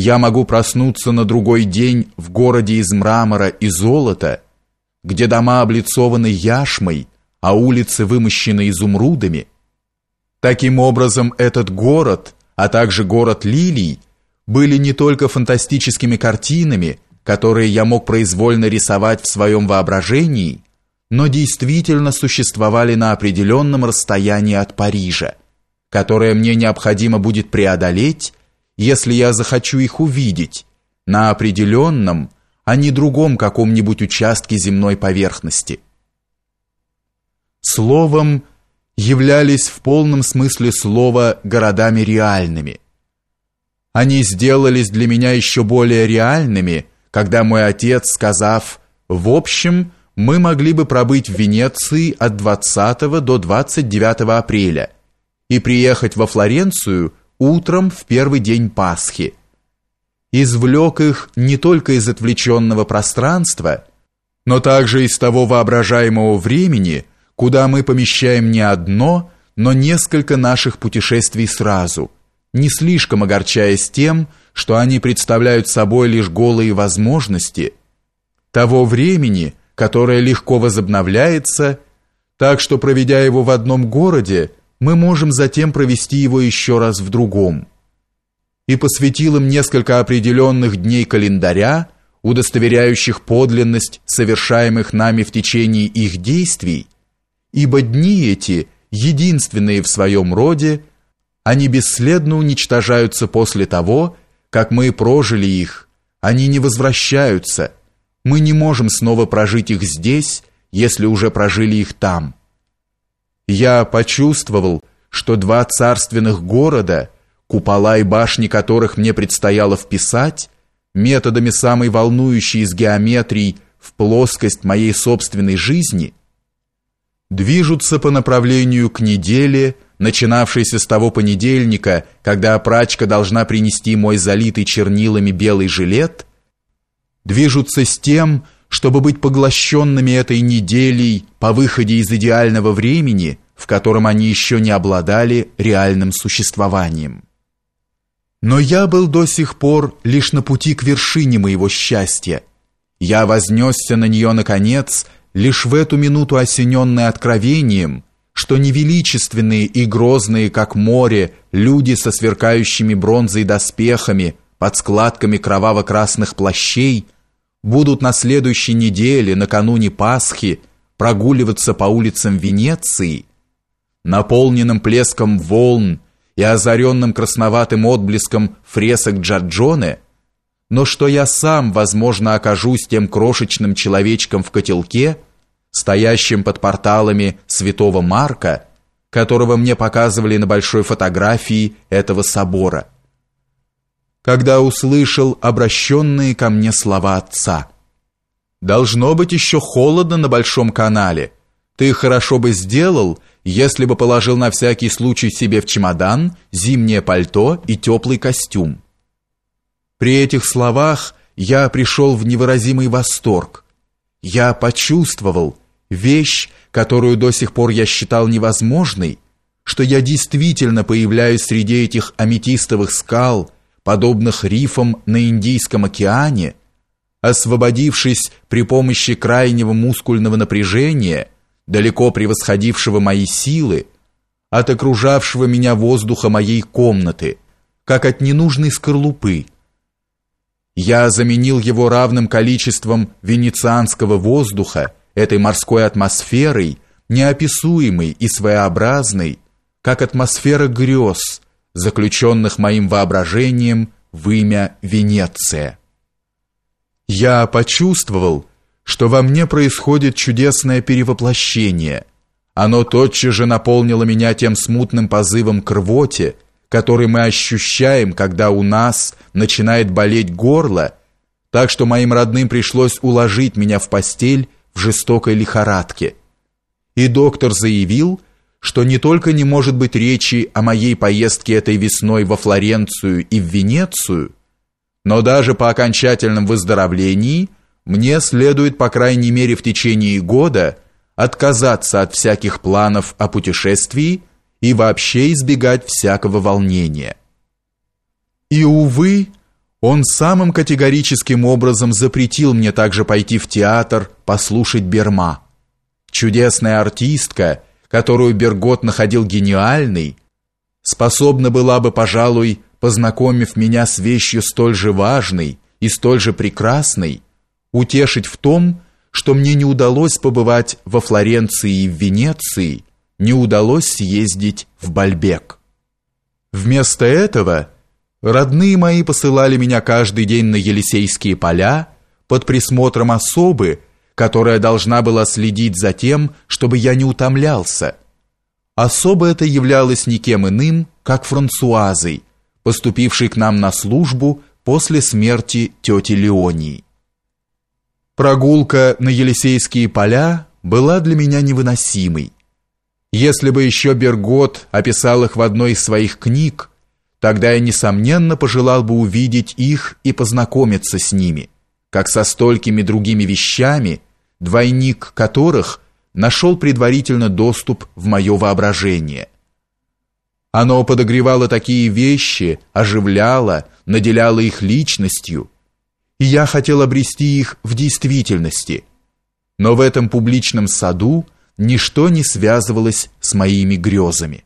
Я могу проснуться на другой день в городе из мрамора и золота, где дома облицованы яшмой, а улицы вымощены изумрудами. Таким образом, этот город, а также город лилий, были не только фантастическими картинами, которые я мог произвольно рисовать в своем воображении, но действительно существовали на определенном расстоянии от Парижа, которое мне необходимо будет преодолеть, если я захочу их увидеть, на определенном, а не другом каком-нибудь участке земной поверхности. Словом, являлись в полном смысле слова городами реальными. Они сделались для меня еще более реальными, когда мой отец, сказав «в общем», мы могли бы пробыть в Венеции от 20 до 29 апреля и приехать во Флоренцию утром в первый день Пасхи. Извлек их не только из отвлеченного пространства, но также из того воображаемого времени, куда мы помещаем не одно, но несколько наших путешествий сразу, не слишком огорчаясь тем, что они представляют собой лишь голые возможности того времени, которое легко возобновляется, так что проведя его в одном городе, мы можем затем провести его еще раз в другом. И посвятил им несколько определенных дней календаря, удостоверяющих подлинность совершаемых нами в течение их действий, ибо дни эти, единственные в своем роде, они бесследно уничтожаются после того, как мы прожили их, они не возвращаются, мы не можем снова прожить их здесь, если уже прожили их там. Я почувствовал, что два царственных города, купола и башни которых мне предстояло вписать, методами самой волнующей из геометрии в плоскость моей собственной жизни, движутся по направлению к неделе, начинавшейся с того понедельника, когда прачка должна принести мой залитый чернилами белый жилет, движутся с тем, чтобы быть поглощенными этой неделей по выходе из идеального времени, в котором они еще не обладали реальным существованием. Но я был до сих пор лишь на пути к вершине моего счастья. Я вознесся на нее, наконец, лишь в эту минуту осененный откровением, что невеличественные и грозные, как море, люди со сверкающими бронзой доспехами под складками кроваво-красных плащей – будут на следующей неделе, накануне Пасхи, прогуливаться по улицам Венеции, наполненным плеском волн и озаренным красноватым отблеском фресок Джорджоне, но что я сам, возможно, окажусь тем крошечным человечком в котелке, стоящим под порталами святого Марка, которого мне показывали на большой фотографии этого собора когда услышал обращенные ко мне слова отца. «Должно быть еще холодно на Большом канале. Ты хорошо бы сделал, если бы положил на всякий случай себе в чемодан зимнее пальто и теплый костюм». При этих словах я пришел в невыразимый восторг. Я почувствовал вещь, которую до сих пор я считал невозможной, что я действительно появляюсь среди этих аметистовых скал, подобных рифам на Индийском океане, освободившись при помощи крайнего мускульного напряжения, далеко превосходившего мои силы, от окружавшего меня воздуха моей комнаты, как от ненужной скорлупы. Я заменил его равным количеством венецианского воздуха, этой морской атмосферой, неописуемой и своеобразной, как атмосфера грез, заключенных моим воображением в имя Венеция. Я почувствовал, что во мне происходит чудесное перевоплощение. Оно тотчас же наполнило меня тем смутным позывом к рвоте, который мы ощущаем, когда у нас начинает болеть горло, так что моим родным пришлось уложить меня в постель в жестокой лихорадке. И доктор заявил, что не только не может быть речи о моей поездке этой весной во Флоренцию и в Венецию, но даже по окончательном выздоровлении мне следует, по крайней мере, в течение года отказаться от всяких планов о путешествии и вообще избегать всякого волнения. И, увы, Он самым категорическим образом запретил мне также пойти в театр послушать Берма. Чудесная артистка, которую Бергот находил гениальной, способна была бы, пожалуй, познакомив меня с вещью столь же важной и столь же прекрасной, утешить в том, что мне не удалось побывать во Флоренции и в Венеции, не удалось съездить в Бальбек. Вместо этого родные мои посылали меня каждый день на Елисейские поля под присмотром особы, которая должна была следить за тем, чтобы я не утомлялся. Особо это являлось никем иным, как Франсуазой, поступившей к нам на службу после смерти тети Леонии. Прогулка на Елисейские поля была для меня невыносимой. Если бы еще Бергот описал их в одной из своих книг, тогда я, несомненно, пожелал бы увидеть их и познакомиться с ними, как со столькими другими вещами, двойник которых нашел предварительно доступ в мое воображение. Оно подогревало такие вещи, оживляло, наделяло их личностью, и я хотел обрести их в действительности. Но в этом публичном саду ничто не связывалось с моими грезами.